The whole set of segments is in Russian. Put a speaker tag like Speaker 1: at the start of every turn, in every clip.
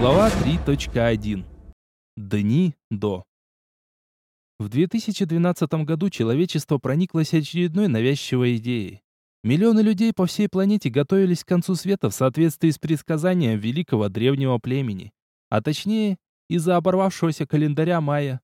Speaker 1: Глава 3.1. Дни до. В 2012 году человечество прониклось очередной навязчивой идеей. Миллионы людей по всей планете готовились к концу света в соответствии с предсказанием великого древнего племени. А точнее, из-за оборвавшегося календаря майя.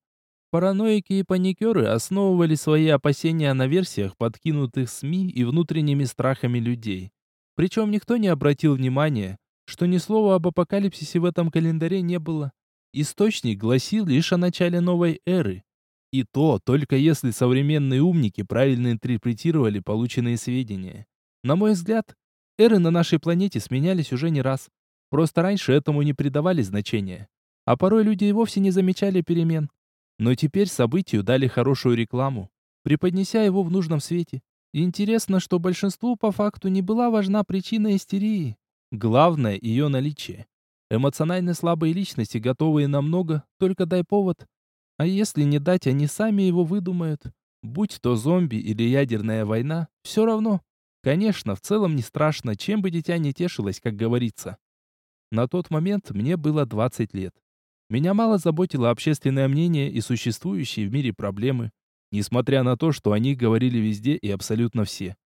Speaker 1: Параноики и паникеры основывали свои опасения на версиях, подкинутых СМИ и внутренними страхами людей. Причем никто не обратил внимания, что ни слова об апокалипсисе в этом календаре не было. Источник гласил лишь о начале новой эры. И то только если современные умники правильно интерпретировали полученные сведения. На мой взгляд, эры на нашей планете сменялись уже не раз. Просто раньше этому не придавали значения. А порой люди и вовсе не замечали перемен. Но теперь событию дали хорошую рекламу, преподнеся его в нужном свете. Интересно, что большинству по факту не была важна причина истерии. Главное ее наличие. Эмоционально слабые личности, готовые на много, только дай повод. А если не дать, они сами его выдумают. Будь то зомби или ядерная война, все равно. Конечно, в целом не страшно, чем бы дитя не тешилось, как говорится. На тот момент мне было 20 лет. Меня мало заботило общественное мнение и существующие в мире проблемы, несмотря на то, что о них говорили везде и абсолютно все.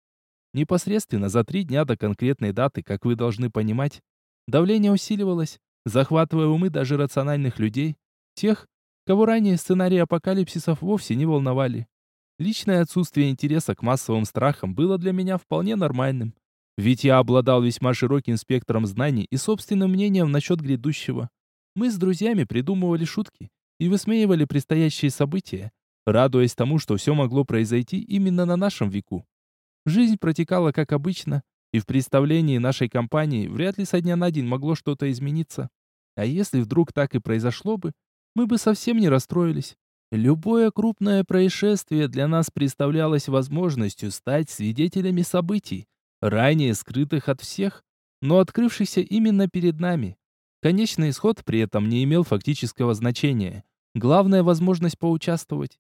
Speaker 1: Непосредственно за три дня до конкретной даты, как вы должны понимать, давление усиливалось, захватывая умы даже рациональных людей, тех, кого ранее сценарии апокалипсисов вовсе не волновали. Личное отсутствие интереса к массовым страхам было для меня вполне нормальным, ведь я обладал весьма широким спектром знаний и собственным мнением насчет грядущего. Мы с друзьями придумывали шутки и высмеивали предстоящие события, радуясь тому, что все могло произойти именно на нашем веку. Жизнь протекала как обычно, и в представлении нашей компании вряд ли со дня на день могло что-то измениться. А если вдруг так и произошло бы, мы бы совсем не расстроились. Любое крупное происшествие для нас представлялось возможностью стать свидетелями событий, ранее скрытых от всех, но открывшихся именно перед нами. Конечный исход при этом не имел фактического значения. Главная возможность поучаствовать.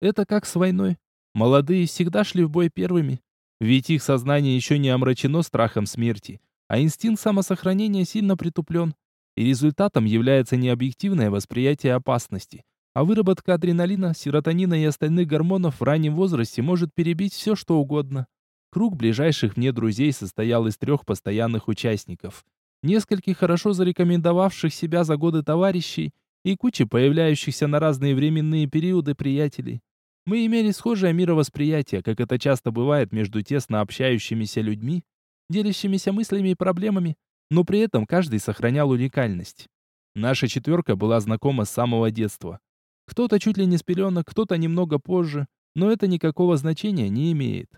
Speaker 1: Это как с войной. Молодые всегда шли в бой первыми, ведь их сознание еще не омрачено страхом смерти, а инстинкт самосохранения сильно притуплен. И результатом является не объективное восприятие опасности, а выработка адреналина, серотонина и остальных гормонов в раннем возрасте может перебить все, что угодно. Круг ближайших мне друзей состоял из трех постоянных участников, нескольких хорошо зарекомендовавших себя за годы товарищей и кучи появляющихся на разные временные периоды приятелей. Мы имели схожее мировосприятие, как это часто бывает между тесно общающимися людьми, делящимися мыслями и проблемами, но при этом каждый сохранял уникальность. Наша четверка была знакома с самого детства. Кто-то чуть ли не с пеленок, кто-то немного позже, но это никакого значения не имеет.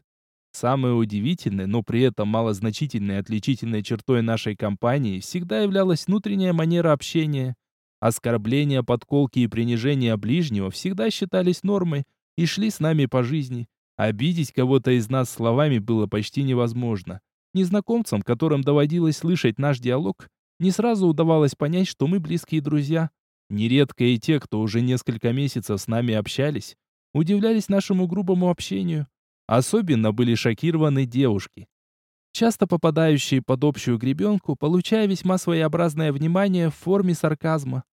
Speaker 1: Самой удивительной, но при этом малозначительной отличительной чертой нашей компании всегда являлась внутренняя манера общения. Оскорбления, подколки и принижения ближнего всегда считались нормой, и шли с нами по жизни. Обидеть кого-то из нас словами было почти невозможно. Незнакомцам, которым доводилось слышать наш диалог, не сразу удавалось понять, что мы близкие друзья. Нередко и те, кто уже несколько месяцев с нами общались, удивлялись нашему грубому общению. Особенно были шокированы девушки, часто попадающие под общую гребенку, получая весьма своеобразное внимание в форме сарказма.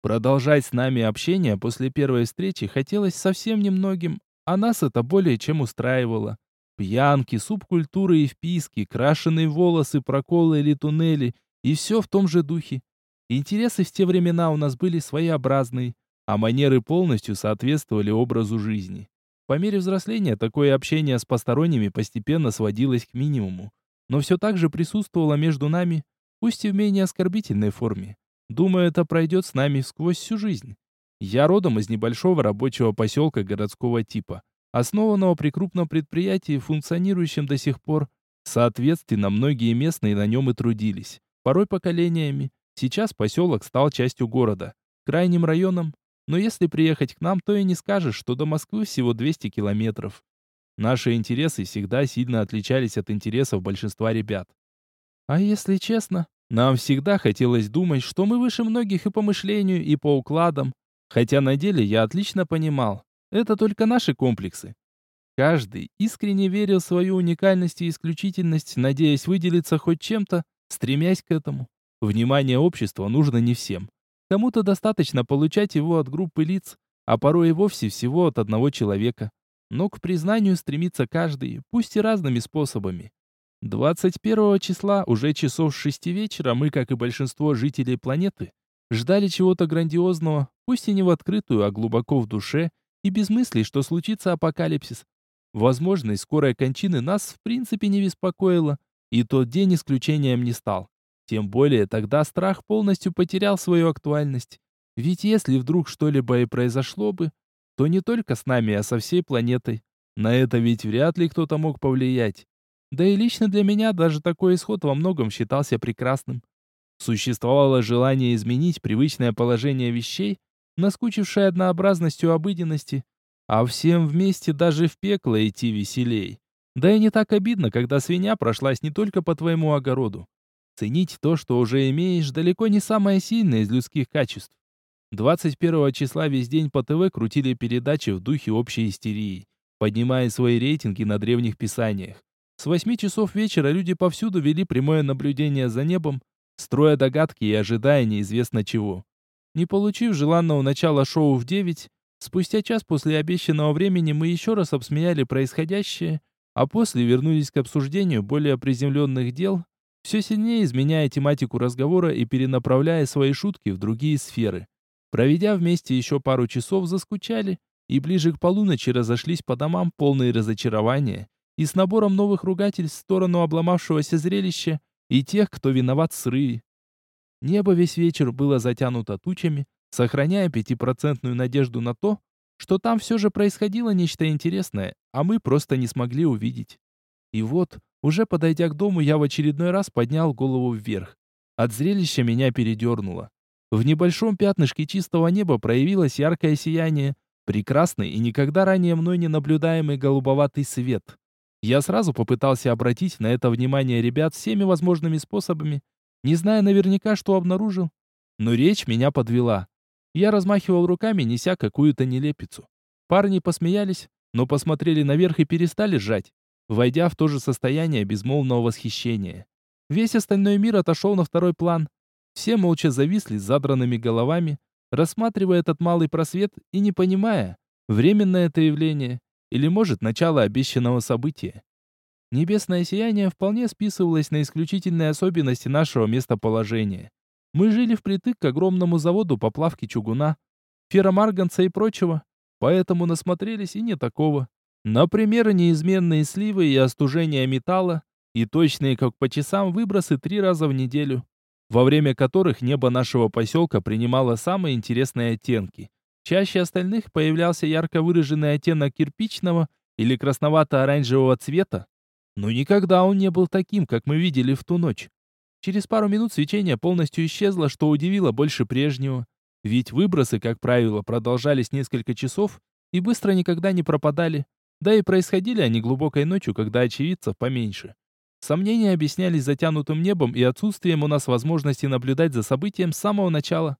Speaker 1: Продолжать с нами общение после первой встречи хотелось совсем немногим, а нас это более чем устраивало. Пьянки, субкультуры и вписки, крашеные волосы, проколы или туннели, и все в том же духе. Интересы в те времена у нас были своеобразные, а манеры полностью соответствовали образу жизни. По мере взросления такое общение с посторонними постепенно сводилось к минимуму, но все так же присутствовало между нами, пусть и в менее оскорбительной форме. Думаю, это пройдет с нами сквозь всю жизнь. Я родом из небольшого рабочего поселка городского типа, основанного при крупном предприятии, функционирующем до сих пор. Соответственно, многие местные на нем и трудились, порой поколениями. Сейчас поселок стал частью города, крайним районом, но если приехать к нам, то и не скажешь, что до Москвы всего 200 километров. Наши интересы всегда сильно отличались от интересов большинства ребят. А если честно, нам всегда хотелось думать, что мы выше многих и по мышлению, и по укладам. Хотя на деле я отлично понимал, это только наши комплексы. Каждый искренне верил в свою уникальность и исключительность, надеясь выделиться хоть чем-то, стремясь к этому. Внимание общества нужно не всем. Кому-то достаточно получать его от группы лиц, а порой и вовсе всего от одного человека. Но к признанию стремится каждый, пусть и разными способами. 21 числа, уже часов с 6 вечера, мы, как и большинство жителей планеты, ждали чего-то грандиозного, пусть и не в открытую, а глубоко в душе, и без мыслей, что случится апокалипсис. Возможность скорой кончины нас в принципе не беспокоила, и тот день исключением не стал. Тем более тогда страх полностью потерял свою актуальность. Ведь если вдруг что-либо и произошло бы, то не только с нами, а со всей планетой. На это ведь вряд ли кто-то мог повлиять. Да и лично для меня даже такой исход во многом считался прекрасным. Существовало желание изменить привычное положение вещей, наскучившее однообразностью обыденности, а всем вместе даже в пекло идти веселей. Да и не так обидно, когда свинья прошлась не только по твоему огороду. Ценить то, что уже имеешь, далеко не самое сильное из людских качеств. 21 числа весь день по ТВ крутили передачи в духе общей истерии, поднимая свои рейтинги на древних писаниях. С 8 часов вечера люди повсюду вели прямое наблюдение за небом, строя догадки и ожидая неизвестно чего. Не получив желанного начала шоу в 9, спустя час после обещанного времени мы еще раз обсмеяли происходящее, а после вернулись к обсуждению более приземленных дел, все сильнее изменяя тематику разговора и перенаправляя свои шутки в другие сферы. Проведя вместе еще пару часов, заскучали и ближе к полуночи разошлись по домам полные разочарования и с набором новых ругательств в сторону обломавшегося зрелища и тех, кто виноват в срыве. Небо весь вечер было затянуто тучами, сохраняя пятипроцентную надежду на то, что там все же происходило нечто интересное, а мы просто не смогли увидеть. И вот, уже подойдя к дому, я в очередной раз поднял голову вверх. От зрелища меня передернуло. В небольшом пятнышке чистого неба проявилось яркое сияние, прекрасный и никогда ранее мной не наблюдаемый голубоватый свет. Я сразу попытался обратить на это внимание ребят всеми возможными способами, не зная наверняка, что обнаружил. Но речь меня подвела. Я размахивал руками, неся какую-то нелепицу. Парни посмеялись, но посмотрели наверх и перестали сжать, войдя в то же состояние безмолвного восхищения. Весь остальной мир отошел на второй план, все молча зависли с задранными головами, рассматривая этот малый просвет и не понимая, временное это явление или, может, начало обещанного события. Небесное сияние вполне списывалось на исключительные особенности нашего местоположения. Мы жили впритык к огромному заводу по плавке чугуна, ферромарганца и прочего, поэтому насмотрелись и не такого. Например, неизменные сливы и остужение металла, и точные, как по часам, выбросы три раза в неделю во время которых небо нашего поселка принимало самые интересные оттенки. Чаще остальных появлялся ярко выраженный оттенок кирпичного или красновато-оранжевого цвета, но никогда он не был таким, как мы видели в ту ночь. Через пару минут свечение полностью исчезло, что удивило больше прежнего. Ведь выбросы, как правило, продолжались несколько часов и быстро никогда не пропадали. Да и происходили они глубокой ночью, когда очевидцев поменьше. Сомнения объяснялись затянутым небом и отсутствием у нас возможности наблюдать за событием с самого начала.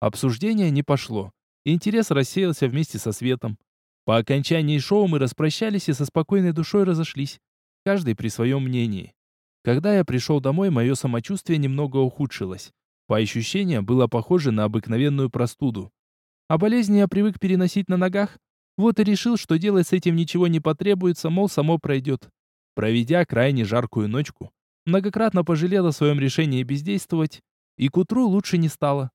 Speaker 1: Обсуждение не пошло. Интерес рассеялся вместе со светом. По окончании шоу мы распрощались и со спокойной душой разошлись. Каждый при своем мнении. Когда я пришел домой, мое самочувствие немного ухудшилось. По ощущениям, было похоже на обыкновенную простуду. А болезни я привык переносить на ногах. Вот и решил, что делать с этим ничего не потребуется, мол, само пройдет. Проведя крайне жаркую ночку, многократно пожалел о своем решении бездействовать, и к утру лучше не стало.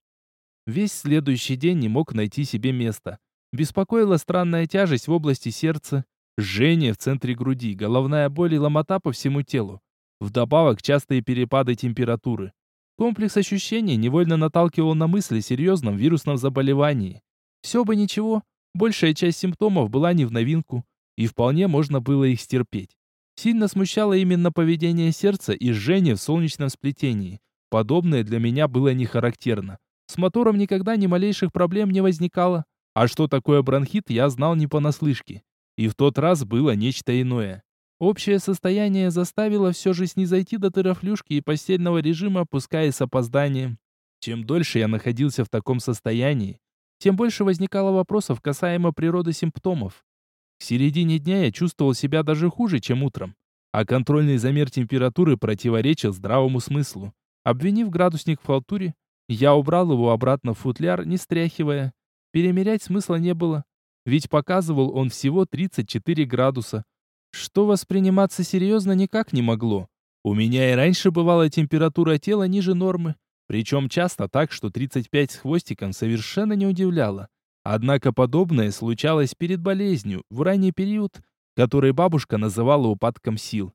Speaker 1: Весь следующий день не мог найти себе места. Беспокоила странная тяжесть в области сердца, жжение в центре груди, головная боль и ломота по всему телу. Вдобавок частые перепады температуры. Комплекс ощущений невольно наталкивал на мысли о серьезном вирусном заболевании. Все бы ничего, большая часть симптомов была не в новинку, и вполне можно было их стерпеть. Сильно смущало именно поведение сердца и жжение в солнечном сплетении. Подобное для меня было не характерно. С мотором никогда ни малейших проблем не возникало. А что такое бронхит, я знал не понаслышке. И в тот раз было нечто иное. Общее состояние заставило все же снизойти до терафлюшки и постельного режима, пускай с опозданием. Чем дольше я находился в таком состоянии, тем больше возникало вопросов касаемо природы симптомов. К середине дня я чувствовал себя даже хуже, чем утром, а контрольный замер температуры противоречил здравому смыслу. Обвинив градусник в халтуре, я убрал его обратно в футляр, не стряхивая. Перемерять смысла не было, ведь показывал он всего 34 градуса, что восприниматься серьезно никак не могло. У меня и раньше бывала температура тела ниже нормы, причем часто так, что 35 с хвостиком совершенно не удивляло. Однако подобное случалось перед болезнью, в ранний период, который бабушка называла упадком сил.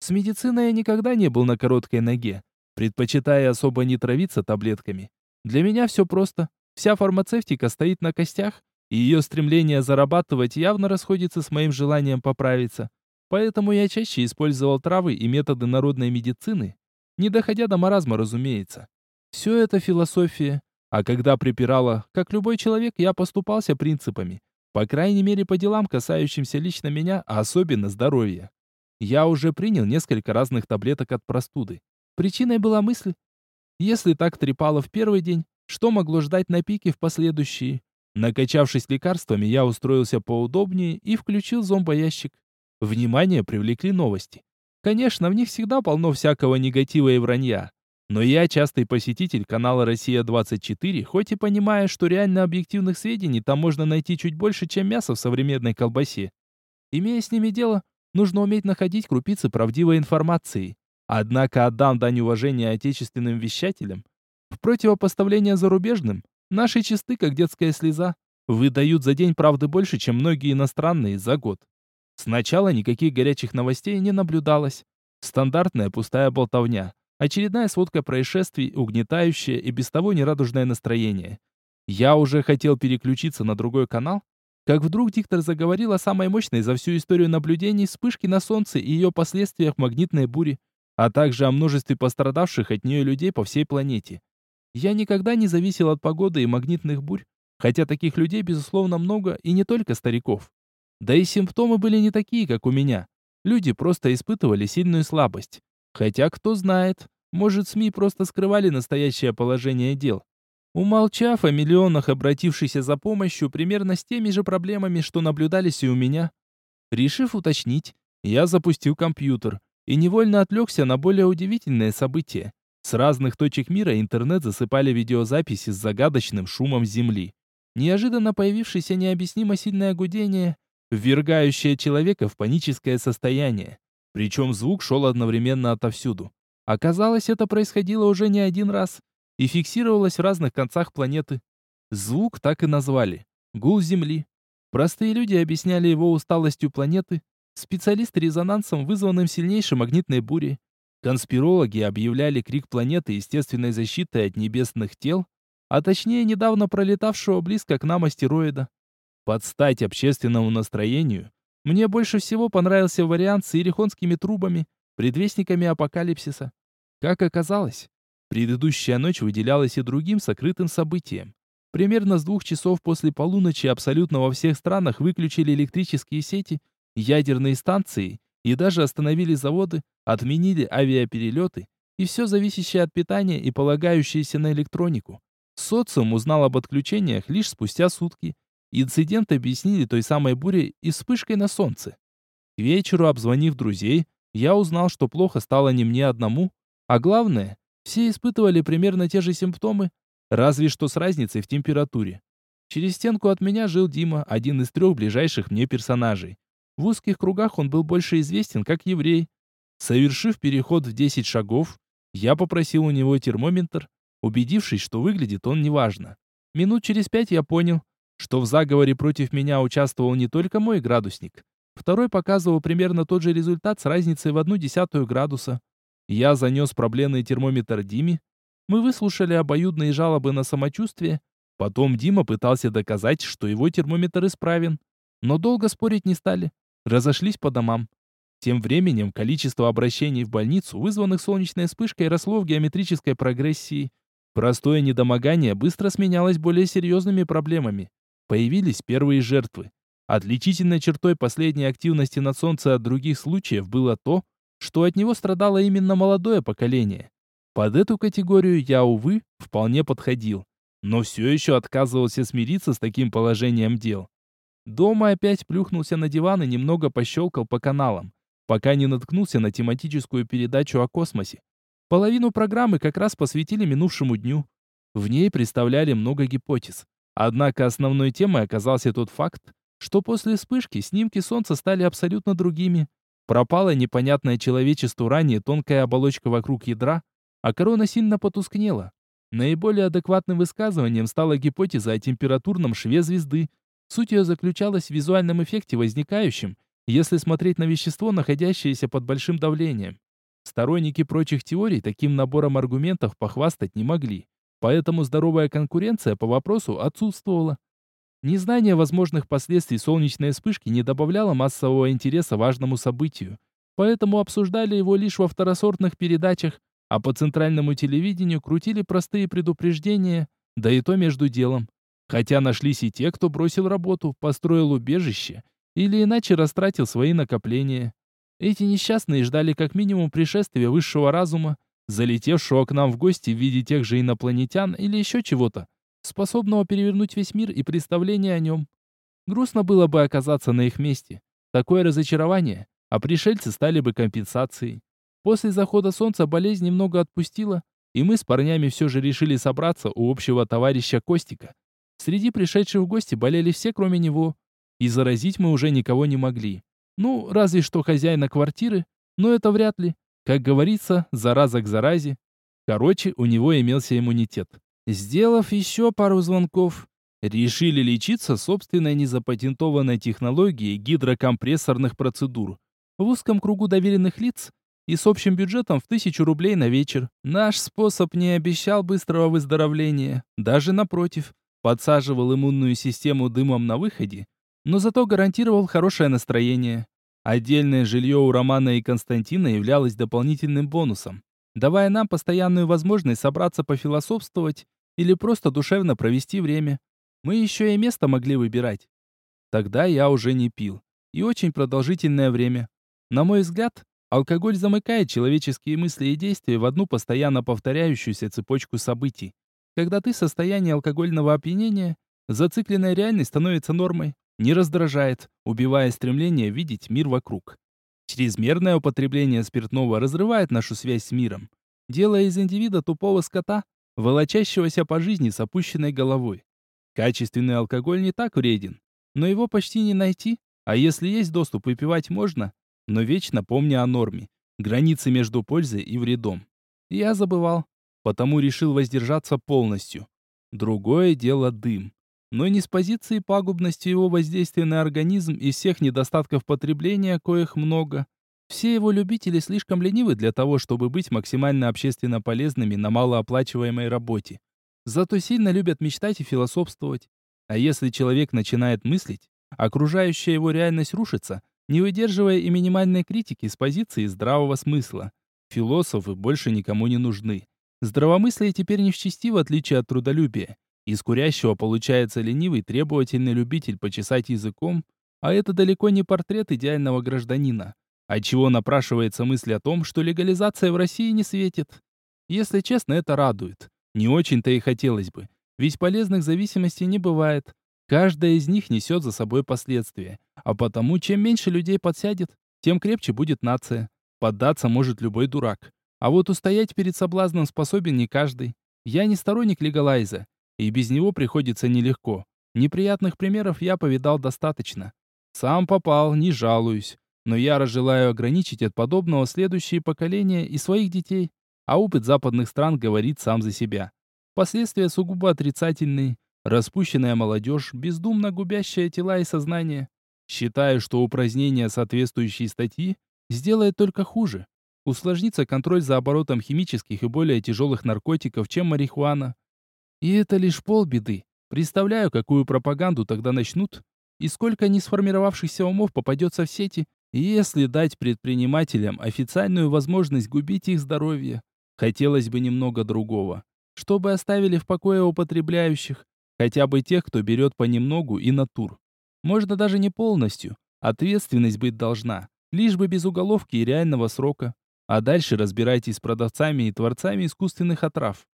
Speaker 1: С медициной я никогда не был на короткой ноге, предпочитая особо не травиться таблетками. Для меня все просто. Вся фармацевтика стоит на костях, и ее стремление зарабатывать явно расходится с моим желанием поправиться. Поэтому я чаще использовал травы и методы народной медицины, не доходя до маразма, разумеется. Все это философия, а когда припирала, как любой человек, я поступался принципами. По крайней мере, по делам, касающимся лично меня, а особенно здоровья. Я уже принял несколько разных таблеток от простуды. Причиной была мысль, если так трепало в первый день, что могло ждать на пике в последующие? Накачавшись лекарствами, я устроился поудобнее и включил зомбоящик. Внимание привлекли новости. Конечно, в них всегда полно всякого негатива и вранья. Но я частый посетитель канала «Россия-24», хоть и понимаю, что реально объективных сведений там можно найти чуть больше, чем мясо в современной колбасе. Имея с ними дело, нужно уметь находить крупицы правдивой информации. Однако отдам дань уважения отечественным вещателям. В противопоставление зарубежным, наши чисты, как детская слеза, выдают за день правды больше, чем многие иностранные за год. Сначала никаких горячих новостей не наблюдалось. Стандартная пустая болтовня. Очередная сводка происшествий, угнетающая и без того нерадужное настроение. Я уже хотел переключиться на другой канал, как вдруг диктор заговорил о самой мощной за всю историю наблюдений вспышке на Солнце и ее последствиях магнитной бури, а также о множестве пострадавших от нее людей по всей планете. Я никогда не зависел от погоды и магнитных бурь, хотя таких людей, безусловно, много, и не только стариков. Да и симптомы были не такие, как у меня. Люди просто испытывали сильную слабость. Хотя, кто знает, может, СМИ просто скрывали настоящее положение дел. Умолчав о миллионах обратившихся за помощью примерно с теми же проблемами, что наблюдались и у меня. Решив уточнить, я запустил компьютер и невольно отвлекся на более удивительное событие. С разных точек мира интернет засыпали видеозаписи с загадочным шумом Земли. Неожиданно появившееся необъяснимо сильное гудение, ввергающее человека в паническое состояние. Причем звук шел одновременно отовсюду. Оказалось, это происходило уже не один раз и фиксировалось в разных концах планеты. Звук так и назвали – гул Земли. Простые люди объясняли его усталостью планеты, специалисты резонансом, вызванным сильнейшей магнитной бурей. Конспирологи объявляли крик планеты естественной защитой от небесных тел, а точнее недавно пролетавшего близко к нам астероида. Под стать общественному настроению мне больше всего понравился вариант с иерихонскими трубами, предвестниками апокалипсиса. Как оказалось, предыдущая ночь выделялась и другим сокрытым событием. Примерно с двух часов после полуночи абсолютно во всех странах выключили электрические сети, ядерные станции и даже остановили заводы, отменили авиаперелеты и все зависящее от питания и полагающееся на электронику. Социум узнал об отключениях лишь спустя сутки, Инцидент объяснили той самой бурей и вспышкой на солнце. К вечеру, обзвонив друзей, я узнал, что плохо стало не мне одному, а главное, все испытывали примерно те же симптомы, разве что с разницей в температуре. Через стенку от меня жил Дима, один из трех ближайших мне персонажей. В узких кругах он был больше известен как еврей. Совершив переход в 10 шагов, я попросил у него термометр, убедившись, что выглядит он неважно. Минут через пять я понял, что в заговоре против меня участвовал не только мой градусник. Второй показывал примерно тот же результат с разницей в одну десятую градуса. Я занес проблемный термометр Диме. Мы выслушали обоюдные жалобы на самочувствие. Потом Дима пытался доказать, что его термометр исправен. Но долго спорить не стали. Разошлись по домам. Тем временем количество обращений в больницу, вызванных солнечной вспышкой, росло в геометрической прогрессии. Простое недомогание быстро сменялось более серьезными проблемами появились первые жертвы. Отличительной чертой последней активности на Солнце от других случаев было то, что от него страдало именно молодое поколение. Под эту категорию я, увы, вполне подходил, но все еще отказывался смириться с таким положением дел. Дома опять плюхнулся на диван и немного пощелкал по каналам, пока не наткнулся на тематическую передачу о космосе. Половину программы как раз посвятили минувшему дню. В ней представляли много гипотез. Однако основной темой оказался тот факт, что после вспышки снимки Солнца стали абсолютно другими. Пропала непонятная человечеству ранее тонкая оболочка вокруг ядра, а корона сильно потускнела. Наиболее адекватным высказыванием стала гипотеза о температурном шве звезды. Суть ее заключалась в визуальном эффекте, возникающем, если смотреть на вещество, находящееся под большим давлением. Сторонники прочих теорий таким набором аргументов похвастать не могли, поэтому здоровая конкуренция по вопросу отсутствовала. Незнание возможных последствий солнечной вспышки не добавляло массового интереса важному событию, поэтому обсуждали его лишь во второсортных передачах, а по центральному телевидению крутили простые предупреждения, да и то между делом. Хотя нашлись и те, кто бросил работу, построил убежище или иначе растратил свои накопления. Эти несчастные ждали как минимум пришествия высшего разума, залетевшего к нам в гости в виде тех же инопланетян или еще чего-то, способного перевернуть весь мир и представление о нем. Грустно было бы оказаться на их месте. Такое разочарование, а пришельцы стали бы компенсацией. После захода солнца болезнь немного отпустила, и мы с парнями все же решили собраться у общего товарища Костика. Среди пришедших в гости болели все, кроме него, и заразить мы уже никого не могли. Ну, разве что хозяина квартиры, но это вряд ли. Как говорится, зараза к заразе. Короче, у него имелся иммунитет. Сделав еще пару звонков, решили лечиться собственной незапатентованной технологией гидрокомпрессорных процедур. В узком кругу доверенных лиц и с общим бюджетом в тысячу рублей на вечер. Наш способ не обещал быстрого выздоровления, даже напротив, подсаживал иммунную систему дымом на выходе, но зато гарантировал хорошее настроение. Отдельное жилье у Романа и Константина являлось дополнительным бонусом давая нам постоянную возможность собраться пофилософствовать или просто душевно провести время. Мы еще и место могли выбирать. Тогда я уже не пил. И очень продолжительное время. На мой взгляд, алкоголь замыкает человеческие мысли и действия в одну постоянно повторяющуюся цепочку событий. Когда ты в состоянии алкогольного опьянения, зацикленная реальность становится нормой, не раздражает, убивая стремление видеть мир вокруг. Чрезмерное употребление спиртного разрывает нашу связь с миром, делая из индивида тупого скота, волочащегося по жизни с опущенной головой. Качественный алкоголь не так вреден, но его почти не найти, а если есть доступ, выпивать можно, но вечно помня о норме, границе между пользой и вредом. Я забывал, потому решил воздержаться полностью. Другое дело дым но не с позиции пагубности его воздействия на организм и всех недостатков потребления, коих много. Все его любители слишком ленивы для того, чтобы быть максимально общественно полезными на малооплачиваемой работе. Зато сильно любят мечтать и философствовать. А если человек начинает мыслить, окружающая его реальность рушится, не выдерживая и минимальной критики с позиции здравого смысла. Философы больше никому не нужны. Здравомыслие теперь не в чести, в отличие от трудолюбия. Из курящего получается ленивый, требовательный любитель почесать языком, а это далеко не портрет идеального гражданина. Отчего напрашивается мысль о том, что легализация в России не светит. Если честно, это радует. Не очень-то и хотелось бы. Ведь полезных зависимостей не бывает. Каждая из них несет за собой последствия. А потому, чем меньше людей подсядет, тем крепче будет нация. Поддаться может любой дурак. А вот устоять перед соблазном способен не каждый. Я не сторонник легалайза. И без него приходится нелегко. Неприятных примеров я повидал достаточно. Сам попал, не жалуюсь. Но я желаю ограничить от подобного следующие поколения и своих детей. А опыт западных стран говорит сам за себя. Последствия сугубо отрицательные. Распущенная молодежь, бездумно губящая тела и сознание. Считаю, что упразднение соответствующей статьи сделает только хуже. Усложнится контроль за оборотом химических и более тяжелых наркотиков, чем марихуана. И это лишь полбеды. Представляю, какую пропаганду тогда начнут, и сколько несформировавшихся умов попадется в сети, если дать предпринимателям официальную возможность губить их здоровье. Хотелось бы немного другого. Чтобы оставили в покое употребляющих, хотя бы тех, кто берет понемногу и натур. Можно даже не полностью. Ответственность быть должна. Лишь бы без уголовки и реального срока. А дальше разбирайтесь с продавцами и творцами искусственных отрав.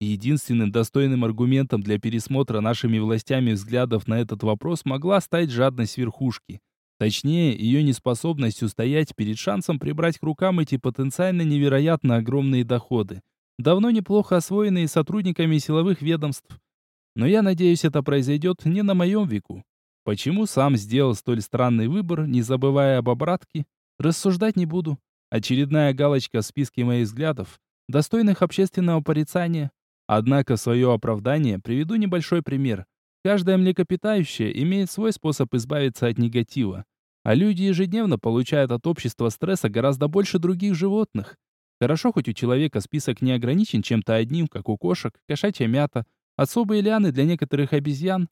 Speaker 1: Единственным достойным аргументом для пересмотра нашими властями взглядов на этот вопрос могла стать жадность верхушки. Точнее, ее неспособность устоять перед шансом прибрать к рукам эти потенциально невероятно огромные доходы, давно неплохо освоенные сотрудниками силовых ведомств. Но я надеюсь, это произойдет не на моем веку. Почему сам сделал столь странный выбор, не забывая об обратке, рассуждать не буду. Очередная галочка в списке моих взглядов, достойных общественного порицания. Однако в свое оправдание приведу небольшой пример. Каждое млекопитающее имеет свой способ избавиться от негатива. А люди ежедневно получают от общества стресса гораздо больше других животных. Хорошо, хоть у человека список не ограничен чем-то одним, как у кошек, кошачья мята, особые лианы для некоторых обезьян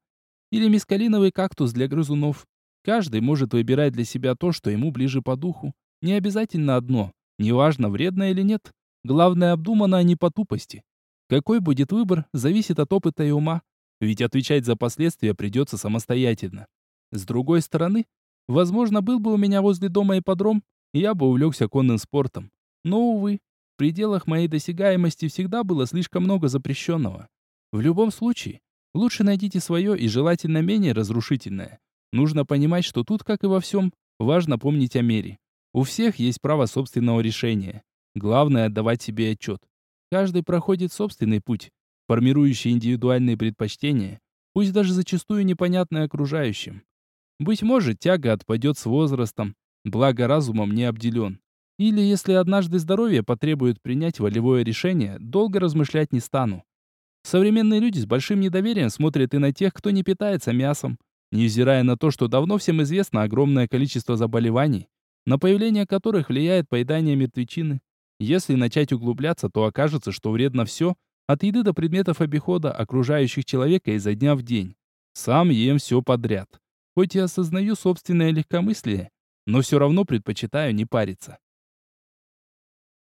Speaker 1: или мискалиновый кактус для грызунов. Каждый может выбирать для себя то, что ему ближе по духу. Не обязательно одно, неважно, вредно или нет. Главное, обдумано, а не по тупости. Какой будет выбор, зависит от опыта и ума. Ведь отвечать за последствия придется самостоятельно. С другой стороны, возможно, был бы у меня возле дома ипподром, и я бы увлекся конным спортом. Но, увы, в пределах моей досягаемости всегда было слишком много запрещенного. В любом случае, лучше найдите свое и желательно менее разрушительное. Нужно понимать, что тут, как и во всем, важно помнить о мере. У всех есть право собственного решения. Главное – отдавать себе отчет. Каждый проходит собственный путь, формирующий индивидуальные предпочтения, пусть даже зачастую непонятные окружающим. Быть может, тяга отпадет с возрастом, благо разумом не обделен. Или если однажды здоровье потребует принять волевое решение, долго размышлять не стану. Современные люди с большим недоверием смотрят и на тех, кто не питается мясом, невзирая на то, что давно всем известно огромное количество заболеваний, на появление которых влияет поедание мертвечины. Если начать углубляться, то окажется, что вредно все, от еды до предметов обихода, окружающих человека изо дня в день. Сам ем все подряд. Хоть и осознаю собственное легкомыслие, но все равно предпочитаю не париться.